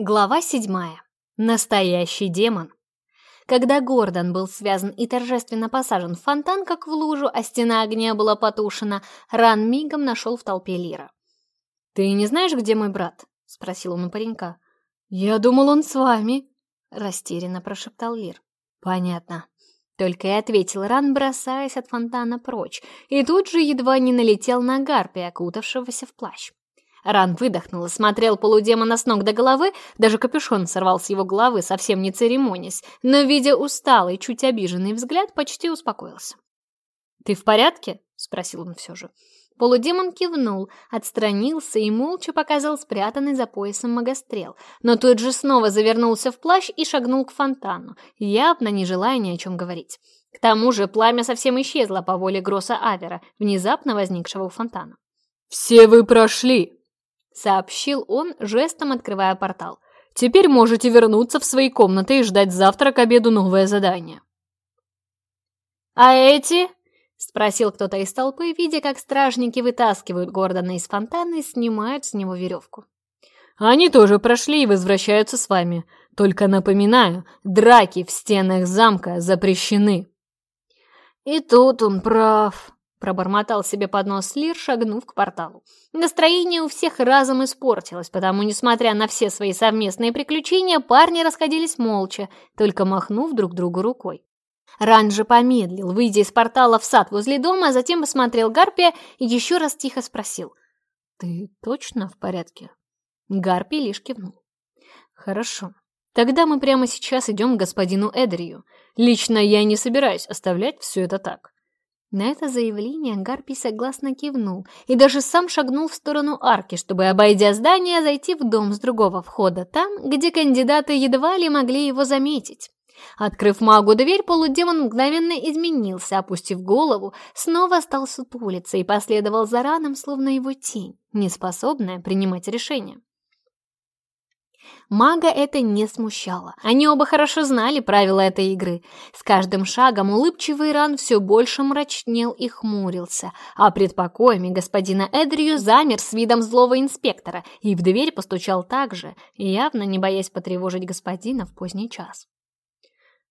Глава седьмая. Настоящий демон. Когда Гордон был связан и торжественно посажен в фонтан, как в лужу, а стена огня была потушена, Ран мигом нашел в толпе Лира. «Ты не знаешь, где мой брат?» — спросил он у паренька. «Я думал, он с вами», — растерянно прошептал Лир. «Понятно». Только и ответил Ран, бросаясь от фонтана прочь, и тут же едва не налетел на гарпи, окутавшегося в плащ. Ран выдохнул и смотрел полудемона с ног до головы, даже капюшон сорвал с его головы, совсем не церемонясь, но, видя усталый, чуть обиженный взгляд, почти успокоился. «Ты в порядке?» — спросил он все же. Полудемон кивнул, отстранился и молча показал спрятанный за поясом магострел, но тут же снова завернулся в плащ и шагнул к фонтану, явно не желая ни о чем говорить. К тому же пламя совсем исчезло по воле Гросса Авера, сообщил он, жестом открывая портал. «Теперь можете вернуться в свои комнаты и ждать завтра к обеду новое задание». «А эти?» — спросил кто-то из толпы, видя, как стражники вытаскивают Гордона из фонтана и снимают с него веревку. «Они тоже прошли и возвращаются с вами. Только напоминаю, драки в стенах замка запрещены». «И тут он прав», Пробормотал себе под нос Лир, шагнув к порталу. Настроение у всех разом испортилось, потому, несмотря на все свои совместные приключения, парни расходились молча, только махнув друг другу рукой. Ран же помедлил, выйдя из портала в сад возле дома, а затем посмотрел Гарпия и еще раз тихо спросил. «Ты точно в порядке?» Гарпий лишь кивнул. «Хорошо. Тогда мы прямо сейчас идем к господину Эдрию. Лично я не собираюсь оставлять все это так. На это заявление Гарпий согласно кивнул и даже сам шагнул в сторону арки, чтобы, обойдя здание, зайти в дом с другого входа, там, где кандидаты едва ли могли его заметить. Открыв магу дверь, полудемон мгновенно изменился, опустив голову, снова стал сутулиться и последовал за раном, словно его тень, неспособная принимать решения. Мага это не смущало. Они оба хорошо знали правила этой игры. С каждым шагом улыбчивый Ран все больше мрачнел и хмурился, а пред покоями господина Эдрию замер с видом злого инспектора и в дверь постучал так же, явно не боясь потревожить господина в поздний час.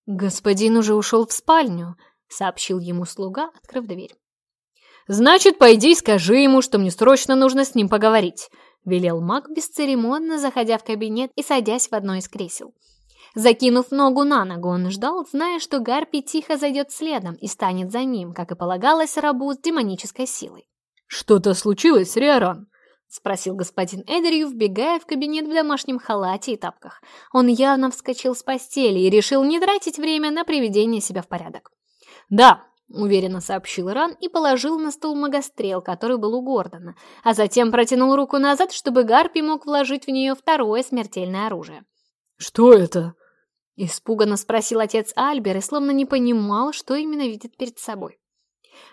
«Господин уже ушел в спальню», — сообщил ему слуга, открыв дверь. «Значит, пойди и скажи ему, что мне срочно нужно с ним поговорить», велел маг, бесцеремонно заходя в кабинет и садясь в одно из кресел. Закинув ногу на ногу, он ждал, зная, что Гарпи тихо зайдет следом и станет за ним, как и полагалось рабу с демонической силой. «Что-то случилось, Риоран?» — спросил господин Эдерью, вбегая в кабинет в домашнем халате и тапках. Он явно вскочил с постели и решил не тратить время на приведение Уверенно сообщил Ран и положил на стол многострел, который был у Гордона, а затем протянул руку назад, чтобы Гарпи мог вложить в нее второе смертельное оружие. «Что это?» — испуганно спросил отец Альбер и словно не понимал, что именно видит перед собой.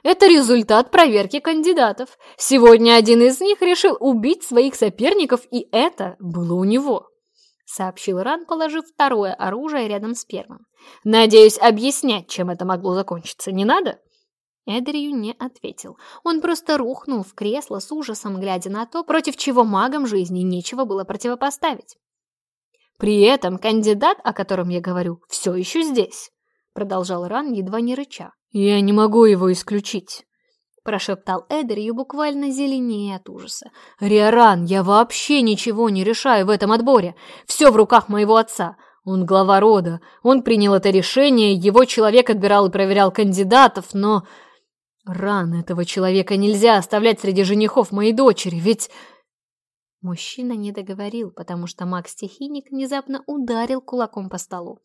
Это результат проверки кандидатов. Сегодня один из них решил убить своих соперников, и это было у него сообщил Ран, положив второе оружие рядом с первым. «Надеюсь, объяснять, чем это могло закончиться, не надо?» Эдрию не ответил. Он просто рухнул в кресло с ужасом, глядя на то, против чего магам жизни нечего было противопоставить. «При этом кандидат, о котором я говорю, все еще здесь», — продолжал Ран, едва не рыча. «Я не могу его исключить». прошептал Эдерью буквально зеленее от ужаса. «Риоран, я вообще ничего не решаю в этом отборе. Все в руках моего отца. Он глава рода. Он принял это решение, его человек отбирал и проверял кандидатов, но... Ран этого человека нельзя оставлять среди женихов моей дочери, ведь...» Мужчина не договорил, потому что маг-стихийник внезапно ударил кулаком по столу.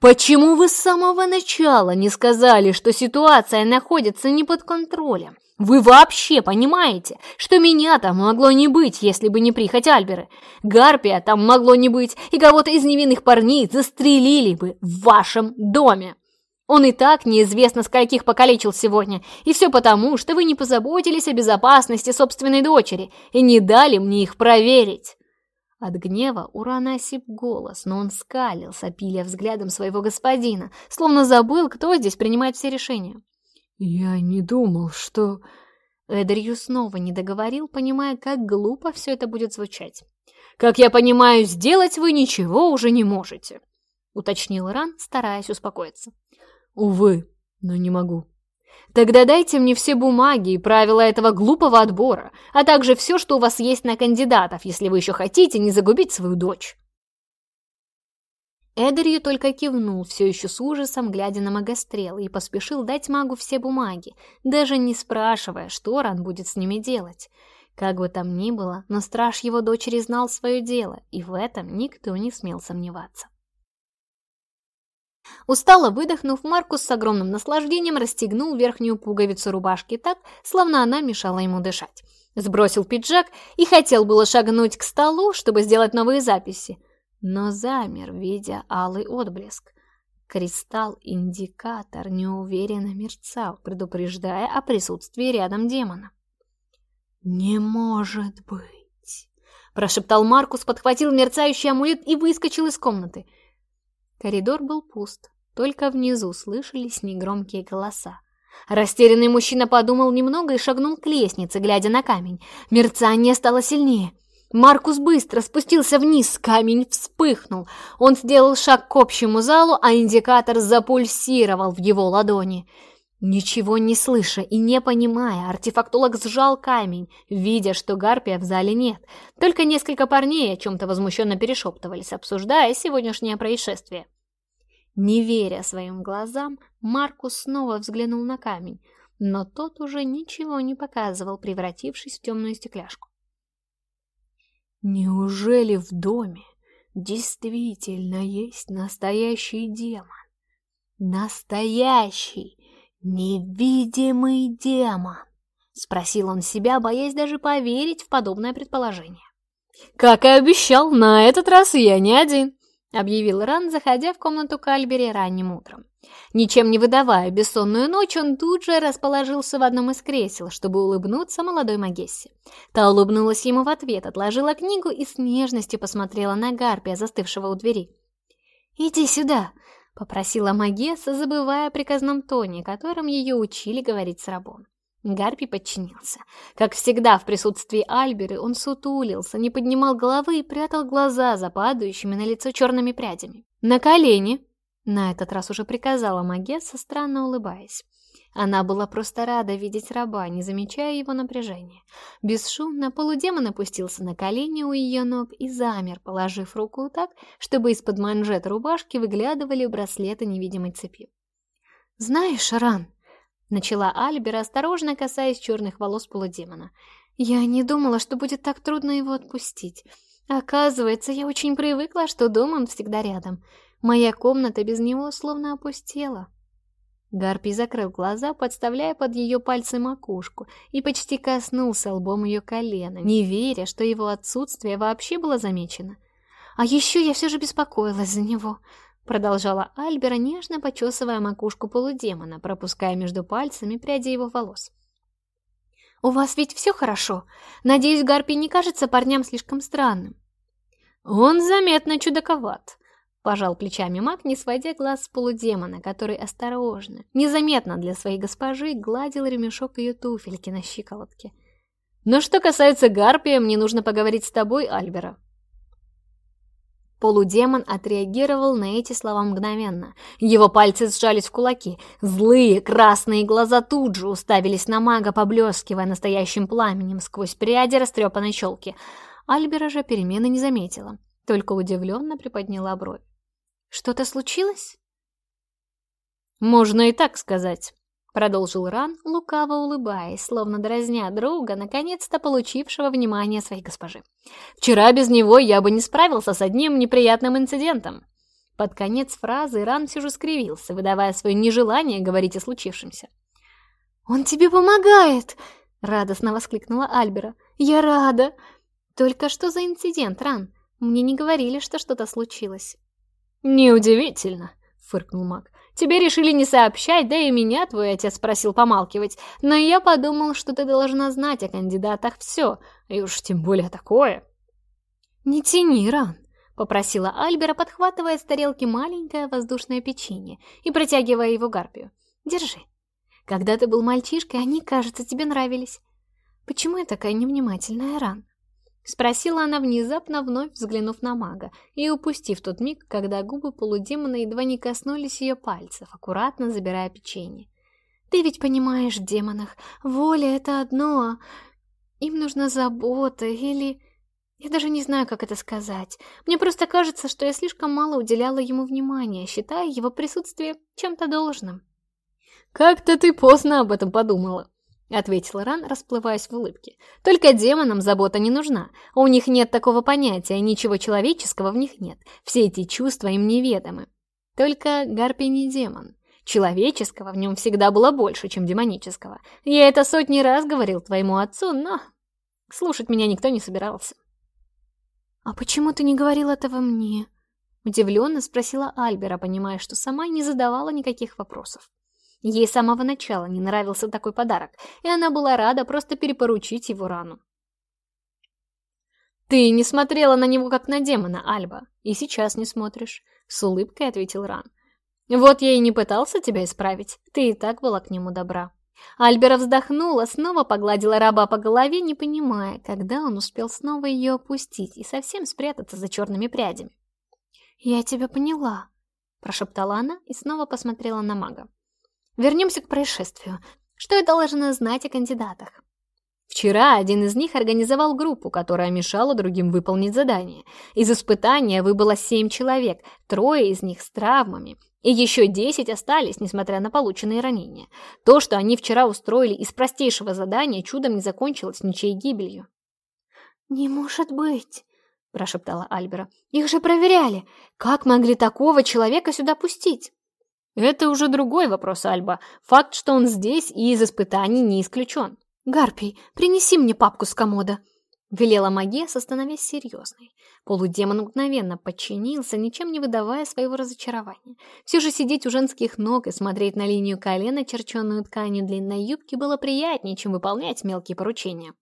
«Почему вы с самого начала не сказали, что ситуация находится не под контролем? Вы вообще понимаете, что меня там могло не быть, если бы не прихоть Альберы? Гарпия там могло не быть, и кого-то из невинных парней застрелили бы в вашем доме. Он и так неизвестно скольких покалечил сегодня, и все потому, что вы не позаботились о безопасности собственной дочери и не дали мне их проверить». От гнева Урана осип голос, но он скалился, пиля взглядом своего господина, словно забыл, кто здесь принимает все решения. Я не думал, что...» Эдерью снова не договорил, понимая, как глупо все это будет звучать. «Как я понимаю, сделать вы ничего уже не можете», — уточнил Ран, стараясь успокоиться. «Увы, но не могу». «Тогда дайте мне все бумаги и правила этого глупого отбора, а также все, что у вас есть на кандидатов, если вы еще хотите не загубить свою дочь». Эдерью только кивнул, все еще с ужасом, глядя на магострел, и поспешил дать магу все бумаги, даже не спрашивая, что Ран будет с ними делать. Как бы там ни было, но страж его дочери знал свое дело, и в этом никто не смел сомневаться. Устало выдохнув, Маркус с огромным наслаждением расстегнул верхнюю пуговицу рубашки так, словно она мешала ему дышать. Сбросил пиджак и хотел было шагнуть к столу, чтобы сделать новые записи, но замер, видя алый отблеск. Кристалл-индикатор неуверенно мерцал, предупреждая о присутствии рядом демона. «Не может быть!» – прошептал Маркус, подхватил мерцающий амулет и выскочил из комнаты. Коридор был пуст, только внизу слышались негромкие голоса. Растерянный мужчина подумал немного и шагнул к лестнице, глядя на камень. Мерцание стало сильнее – Маркус быстро спустился вниз, камень вспыхнул. Он сделал шаг к общему залу, а индикатор запульсировал в его ладони. Ничего не слыша и не понимая, артефактолог сжал камень, видя, что гарпия в зале нет. Только несколько парней о чем-то возмущенно перешептывались, обсуждая сегодняшнее происшествие. Не веря своим глазам, Маркус снова взглянул на камень, но тот уже ничего не показывал, превратившись в темную стекляшку. Неужели в доме действительно есть настоящий демон? Настоящий, невидимый демон? Спросил он себя, боясь даже поверить в подобное предположение. «Как и обещал, на этот раз я не один», — объявил Ран, заходя в комнату Кальбери ранним утром. Ничем не выдавая бессонную ночь, он тут же расположился в одном из кресел, чтобы улыбнуться молодой Магессе. Та улыбнулась ему в ответ, отложила книгу и с нежностью посмотрела на Гарпия, застывшего у двери. «Иди сюда!» — попросила Магесса, забывая о приказном тоне, которым ее учили говорить с рабом. Гарпи подчинился. Как всегда в присутствии Альберы он сутулился, не поднимал головы и прятал глаза за падающими на лицо черными прядями. На колени, На этот раз уже приказала Магесса, странно улыбаясь. Она была просто рада видеть раба, не замечая его напряжения. Бесшумно полудемон опустился на колени у ее ног и замер, положив руку так, чтобы из-под манжет рубашки выглядывали браслеты невидимой цепи. «Знаешь, Ран», Начала Альбера, осторожно касаясь черных волос полудемона. «Я не думала, что будет так трудно его отпустить. Оказывается, я очень привыкла, что дом он всегда рядом. Моя комната без него словно опустела. Гарпий закрыл глаза, подставляя под ее пальцы макушку, и почти коснулся лбом ее колена, не веря, что его отсутствие вообще было замечено. «А еще я все же беспокоилась за него», — продолжала Альбера, нежно почесывая макушку полудемона, пропуская между пальцами пряди его волос. «У вас ведь все хорошо. Надеюсь, Гарпий не кажется парням слишком странным». «Он заметно чудаковат», пожал плечами маг, не сводя глаз с полудемона, который осторожно, незаметно для своей госпожи, гладил ремешок ее туфельки на щиколотке. «Но что касается Гарпия, мне нужно поговорить с тобой, Альбера». Полудемон отреагировал на эти слова мгновенно. Его пальцы сжались в кулаки. Злые красные глаза тут же уставились на мага, поблескивая настоящим пламенем сквозь пряди растрепанной челки. Альбера же перемены не заметила, только удивленно приподняла бровь. Что-то случилось? Можно и так сказать. Продолжил Ран, лукаво улыбаясь, словно дразня друга, наконец-то получившего внимание своей госпожи. «Вчера без него я бы не справился с одним неприятным инцидентом». Под конец фразы Ран все же скривился, выдавая свое нежелание говорить о случившемся. «Он тебе помогает!» — радостно воскликнула Альбера. «Я рада!» «Только что за инцидент, Ран? Мне не говорили, что что-то случилось». «Неудивительно», — фыркнул маг. «Тебе решили не сообщать, да и меня твой отец просил помалкивать, но я подумал, что ты должна знать о кандидатах все, и уж тем более такое». «Не тяни, Ран», — попросила Альбера, подхватывая с тарелки маленькое воздушное печенье и протягивая его гарпию. «Держи. Когда ты был мальчишкой, они, кажется, тебе нравились. Почему я такая невнимательная, Ран?» Спросила она внезапно, вновь взглянув на мага, и упустив тот миг, когда губы полудемона едва не коснулись ее пальцев, аккуратно забирая печенье. «Ты ведь понимаешь в демонах, воля — это одно, а им нужна забота или... Я даже не знаю, как это сказать. Мне просто кажется, что я слишком мало уделяла ему внимания, считая его присутствие чем-то должным». «Как-то ты поздно об этом подумала», ответил Ран, расплываясь в улыбке. «Только демонам забота не нужна. У них нет такого понятия, ничего человеческого в них нет. Все эти чувства им неведомы. Только Гарпий не демон. Человеческого в нем всегда было больше, чем демонического. Я это сотни раз говорил твоему отцу, но слушать меня никто не собирался». «А почему ты не говорил этого мне?» Удивленно спросила Альбера, понимая, что сама не задавала никаких вопросов. Ей с самого начала не нравился такой подарок, и она была рада просто перепоручить его рану. «Ты не смотрела на него как на демона, Альба, и сейчас не смотришь», — с улыбкой ответил Ран. «Вот я и не пытался тебя исправить, ты и так была к нему добра». Альбера вздохнула, снова погладила раба по голове, не понимая, когда он успел снова ее опустить и Вернемся к происшествию. Что я должна знать о кандидатах? Вчера один из них организовал группу, которая мешала другим выполнить задание. Из испытания выбыло семь человек, трое из них с травмами. И еще десять остались, несмотря на полученные ранения. То, что они вчера устроили из простейшего задания, чудом не закончилось ничьей гибелью. «Не может быть!» – прошептала Альбера. «Их же проверяли! Как могли такого человека сюда пустить?» Это уже другой вопрос, Альба. Факт, что он здесь и из испытаний не исключен. «Гарпий, принеси мне папку с комода», — велела Магия, остановясь серьезной. Полудемон мгновенно подчинился, ничем не выдавая своего разочарования. Все же сидеть у женских ног и смотреть на линию колена, черченную тканью длинной юбки, было приятнее, чем выполнять мелкие поручения.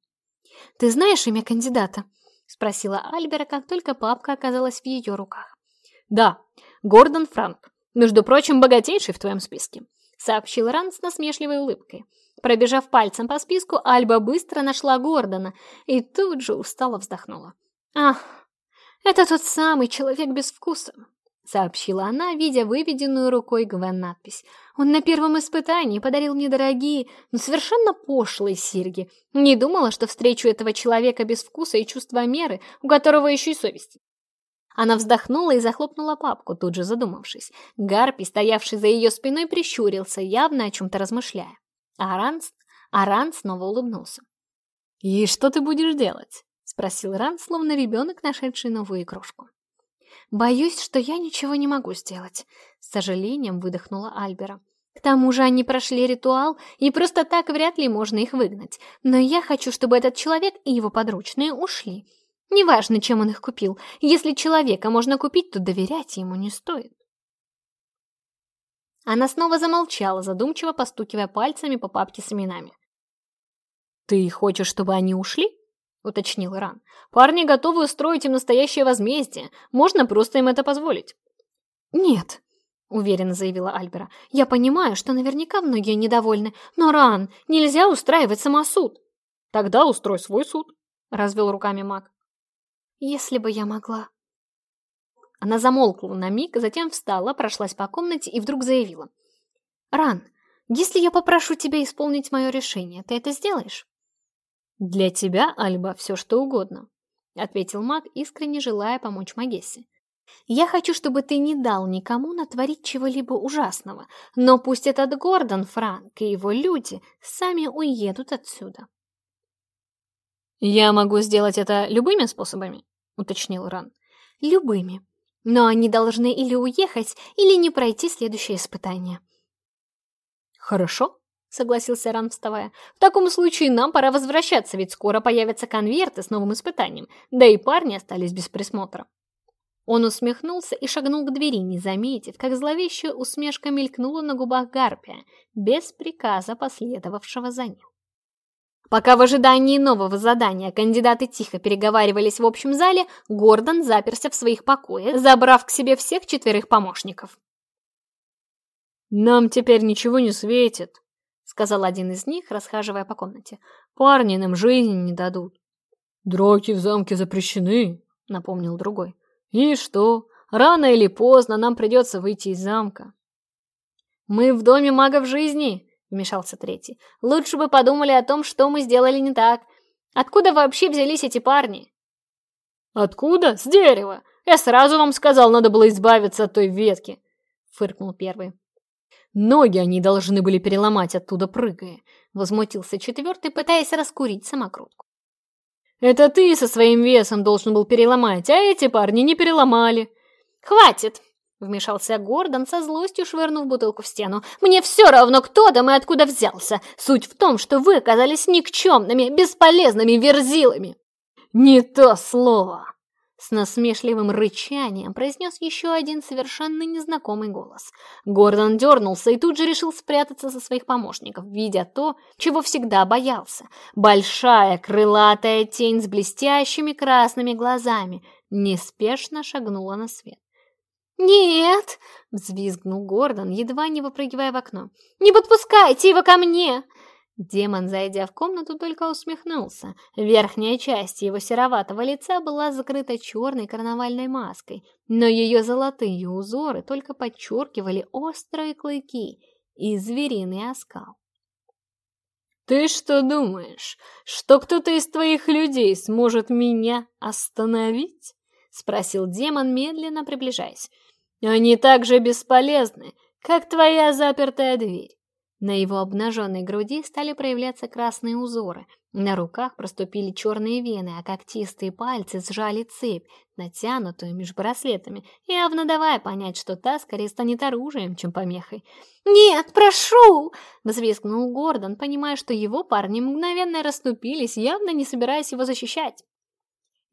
«Ты знаешь имя кандидата?» — спросила Альбера, как только папка оказалась в ее руках. «Да, Гордон Франк», между прочим, богатейший в твоем списке», — сообщил Ран с насмешливой улыбкой. Пробежав пальцем по списку, Альба быстро нашла Гордона и тут же устало вздохнула. «Ах, это тот самый человек без вкуса», — сообщила она, видя выведенную рукой Гвен надпись. «Он на первом испытании подарил мне дорогие, но совершенно пошлые серьги. Не думала, что встречу этого человека без вкуса и чувства меры, у которого еще и совести. Она вздохнула и захлопнула папку, тут же задумавшись. Гарпи, стоявший за ее спиной, прищурился, явно о чем-то размышляя. Аран, Аран снова улыбнулся. «И что ты будешь делать?» — спросил Ран, словно ребенок, нашедший новую игрушку. «Боюсь, что я ничего не могу сделать», — с сожалением выдохнула Альбера. «К тому же они прошли ритуал, и просто так вряд ли можно их выгнать. Но я хочу, чтобы этот человек и его подручные ушли. Неважно, чем он их купил. Если человека можно купить, то доверять ему не стоит». Она снова замолчала, задумчиво постукивая пальцами по папке с именами. «Ты хочешь, чтобы они ушли?» — уточнил Иран. «Парни готовы устроить им настоящее возмездие. Можно просто им это позволить». «Нет», — уверенно заявила Альбера. «Я понимаю, что наверняка многие недовольны, но, Ран, нельзя устраивать самосуд». «Тогда устрой свой суд», — развел руками маг. «Если бы я могла», она замолкла на миг, затем встала, прошлась по комнате и вдруг заявила. «Ран, если я попрошу тебя исполнить мое решение, ты это сделаешь?» «Для тебя, Альба, все что угодно», — ответил маг, искренне желая помочь Магессе. «Я хочу, чтобы ты не дал никому натворить чего-либо ужасного, но пусть этот Гордон Франк и его люди сами уедут отсюда». «Я могу сделать это любыми способами?» — уточнил Ран. «Любыми», но они должны или уехать, или не пройти следующее испытание. «Хорошо», — согласился Ран, вставая. «В таком случае нам пора возвращаться, ведь скоро появятся конверты с новым испытанием, да и парни остались без присмотра». Он усмехнулся и шагнул к двери, не заметив, как зловещая усмешка мелькнула на губах Гарпия, без приказа, последовавшего за ним. Пока в ожидании нового задания кандидаты тихо переговаривались в общем зале, Гордон заперся в своих покоях, забрав к себе всех четверых помощников. «Нам теперь ничего не светит», — сказал один из них, расхаживая по комнате. «Парни нам жизни не дадут». «Драки в замке запрещены», — напомнил другой. «И что? Рано или поздно нам придется выйти из замка». «Мы в доме магов жизни», — вмешался третий. «Лучше бы подумали о том, что мы сделали не так. Откуда вообще взялись эти парни?» «Откуда? С дерева! Я сразу вам сказал, надо было избавиться от той ветки!» — фыркнул первый. «Ноги они должны были переломать оттуда прыгая», — Вмешался Гордон со злостью, швырнув бутылку в стену. «Мне все равно, кто там и откуда взялся. Суть в том, что вы оказались никчемными, бесполезными верзилами». «Не то слово!» С насмешливым рычанием произнес еще один совершенно незнакомый голос. Гордон дернулся и тут же решил спрятаться со своих помощников, видя то, чего всегда боялся. Большая крылатая тень с блестящими красными глазами неспешно шагнула на свет. «Нет!» — взвизгнул Гордон, едва не выпрыгивая в окно. «Не подпускайте его ко мне!» Демон, зайдя в комнату, только усмехнулся. Верхняя часть его сероватого лица была закрыта черной карнавальной маской, но ее золотые узоры только подчеркивали острые клыки и звериный оскал. «Ты что думаешь, что кто-то из твоих людей сможет меня остановить?» — спросил демон, медленно приближаясь. «Они так же бесполезны, как твоя запертая дверь. На его обнаженной груди стали проявляться красные узоры, на руках проступили черные вены, а когтистые пальцы сжали цепь, натянутую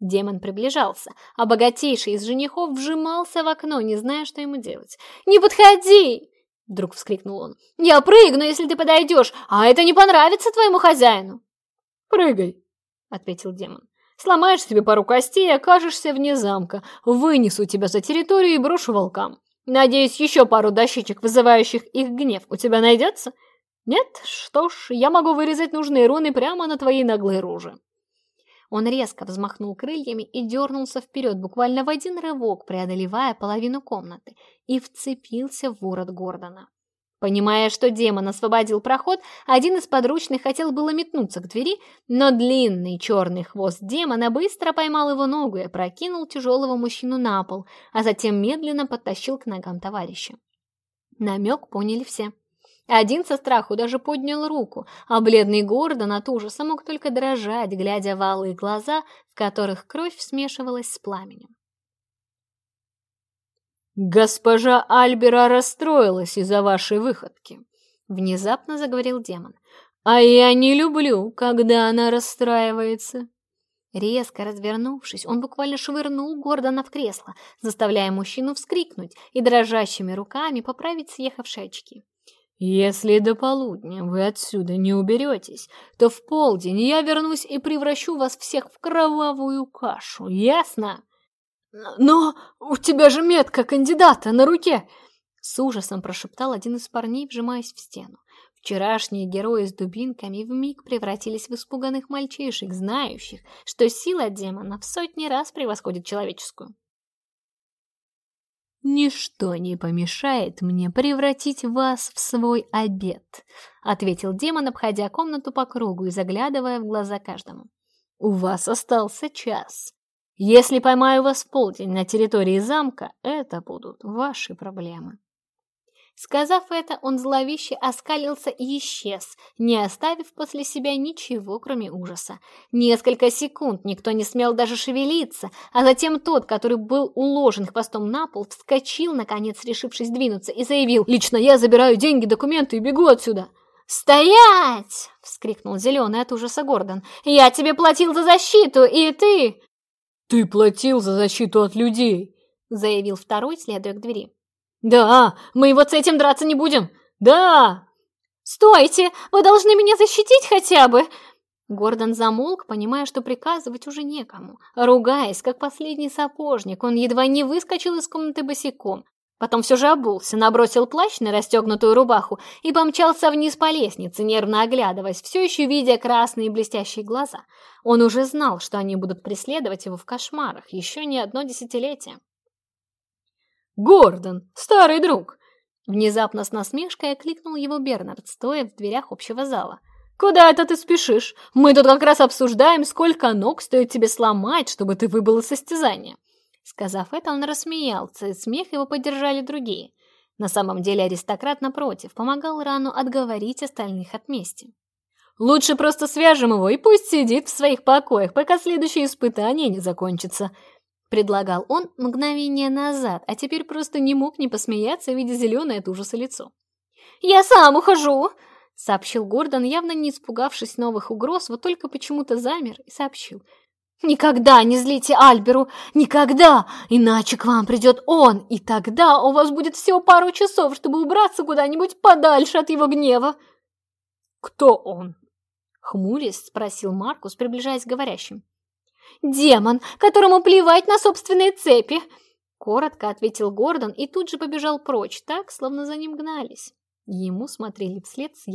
Демон приближался. а богатейший из женихов вжимался в окно, не зная, что ему делать. «Не подходи!» Вдруг вскрикнул он. «Я прыгну, если ты подойдешь, а это не понравится твоему хозяину!» «Прыгай!» — ответил демон. «Сломаешь себе пару костей и окажешься вне замка. Вынесу тебя за территорию и брошу волкам. Надеюсь, еще пару дощечек, вызывающих их гнев, у тебя найдется?» «Нет? Что ж, я могу вырезать нужные руны прямо на твоей наглой роже». Он резко взмахнул крыльями и дернулся вперед, буквально в один рывок, преодолевая половину комнаты, и вцепился в ворот Гордона. Понимая, что демон освободил проход, один из подручных хотел было метнуться к двери, но длинный черный хвост демона быстро поймал его ногу и опрокинул тяжелого мужчину на пол, а затем медленно подтащил к ногам товарища. Намек поняли все. Один со страху даже поднял руку, а бледный Гордон от ужаса мог только дрожать, глядя в алые глаза, в которых кровь смешивалась с пламенем. «Госпожа Альбера расстроилась из-за вашей выходки», — внезапно заговорил демон. «А я не люблю, когда она расстраивается». Резко развернувшись, он буквально швырнул Гордона в кресло, заставляя мужчину вскрикнуть и дрожащими руками поправить съехавшие очки. Если до полудня вы отсюда не уберетесь, то в полдень я вернусь и превращу вас всех в кровавую кашу, ясно? Но у тебя же метка кандидата на руке! С ужасом прошептал один из парней, вжимаясь в стену. Вчерашние герои с дубинками вмиг превратились в испуганных мальчишек, знающих, что сила демона в сотни раз превосходит человеческую. «Ничто не помешает мне превратить вас в свой обед», — ответил демон, обходя комнату по кругу и заглядывая в глаза каждому. «У вас остался час. Если поймаю вас в полдень на территории замка, это будут ваши проблемы». Сказав это, он зловеще оскалился и исчез, не оставив после себя ничего, кроме ужаса. Несколько секунд никто не смел даже шевелиться, а затем тот, который был уложен хвостом на пол, вскочил, наконец решившись двинуться, и заявил «Лично я забираю деньги, документы и бегу отсюда!» «Стоять!» — вскрикнул Зеленый от ужаса Гордон. «Я тебе платил за защиту, и ты...» «Ты платил за защиту от людей!» — заявил второй, следуя к двери. Да, мы вот с этим драться не будем. Да! Стойте! Вы должны меня защитить хотя бы!» Гордон замолк, понимая, что приказывать уже некому. Ругаясь, как последний сапожник, он едва не выскочил из комнаты босиком. Потом все же обулся, набросил плащ на расстегнутую рубаху и помчался вниз по лестнице, нервно оглядываясь, все еще видя красные блестящие глаза. Он уже знал, что они будут преследовать его в кошмарах еще не одно десятилетие. «Гордон, старый друг!» Внезапно с насмешкой окликнул его Бернард, стоя в дверях общего зала. «Куда это ты спешишь? Мы тут как раз обсуждаем, сколько ног стоит тебе сломать, чтобы ты выбыл из состязания». Сказав это, он рассмеялся, и смех его поддержали другие. На самом деле аристократ, напротив, помогал Рану отговорить остальных от мести. «Лучше просто свяжем его и пусть сидит в своих покоях, пока следующее испытание не закончится», предлагал он мгновение назад, а теперь просто не мог не посмеяться, видя зеленое от ужаса лицо. «Я сам ухожу!» — сообщил Гордон, явно не испугавшись новых угроз, вот только почему-то замер и сообщил — Никогда не злите Альберу, никогда, иначе к вам придет он, и тогда у вас будет всего пару часов, чтобы убраться куда-нибудь подальше от его гнева. Кто он? Хмурясь, спросил Маркус, приближаясь к говорящим. «Демон, которому плевать на собственные цепи!» Коротко ответил Гордон и тут же побежал прочь, так, словно за ним гнались. Ему смотрели вслед с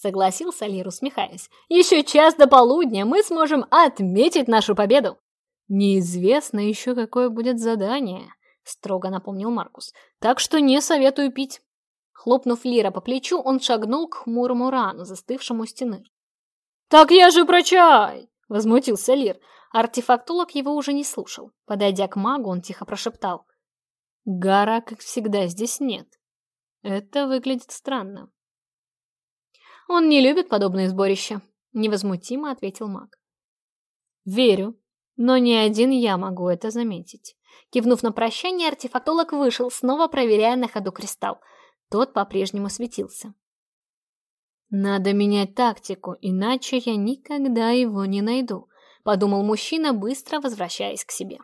согласился Лир, усмехаясь. «Еще час до полудня мы сможем отметить нашу победу!» «Неизвестно еще, какое будет задание», — строго напомнил Маркус. «Так что не советую пить». Хлопнув Лира по плечу, он шагнул к хмурому рану, застывшему у стены. «Так я же про чай!» — возмутился Лир. Артефактолог его уже не слушал. Подойдя к магу, он тихо прошептал. «Гора, как всегда, здесь нет. Это выглядит странно».«Он не любит подобные сборища», — невозмутимо ответил маг. «Верю, но не один я могу это заметить». Кивнув на прощание, артефактолог вышел, снова проверяя на ходу кристалл. Тот по-прежнему светился. «Надо менять тактику, иначе я никогда его не найду», — подумал мужчина, быстро возвращаясь к себе.